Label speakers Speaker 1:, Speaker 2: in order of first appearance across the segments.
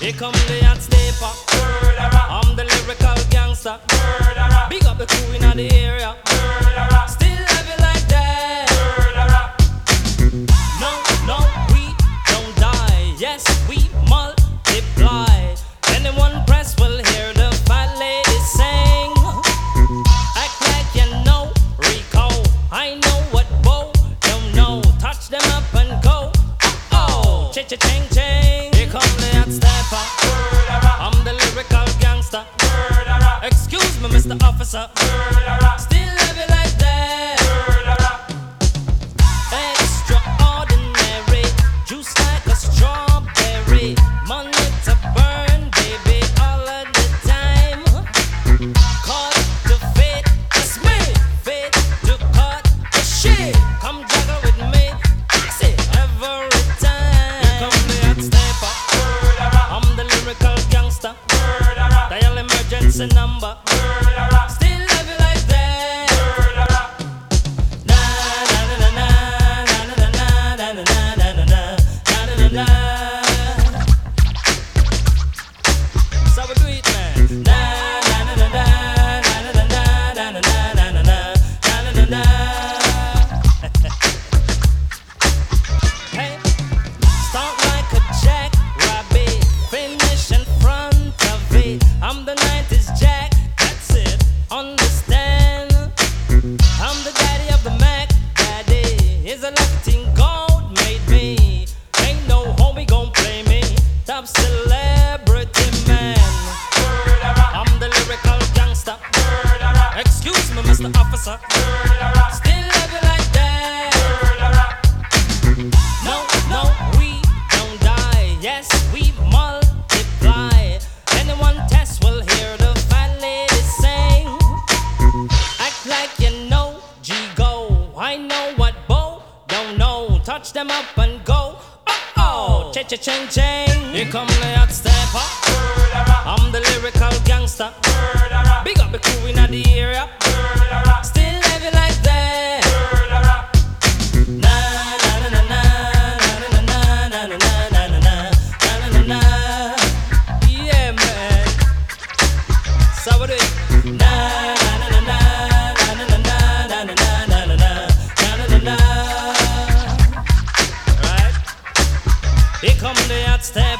Speaker 1: Here come the hot sniper. Murderer. I'm the lyrical gangster. Murderer. Big up the crew in the area. Murderer. Still have ching ching. Here come the hot sniper. I'm the lyrical gangster. Excuse me, Mr. Officer. Still love you like a number. Understand, I'm the daddy of the Mac. Daddy a made. Ain't no homie gon' play me. Top celebrity man. I'm the lyrical. Excuse me, Mr. Officer. Snatch them up and go. Oh oh, cha cha ching ching. Here come the hot stepper. I'm the lyrical gangster. Big up the crew in the area.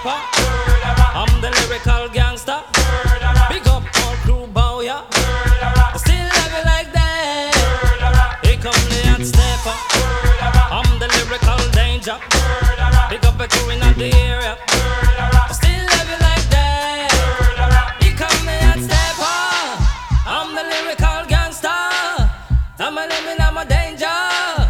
Speaker 1: rapper. I'm the lyrical gangster. Big up all crew bow ya. Yeah. Still love you like that. Here come the hot stepper. I'm the lyrical danger. Big up a crew in the area. Still love you like that. Here come the hot stepper. I'm the lyrical gangster. Now my name and I'm a danger.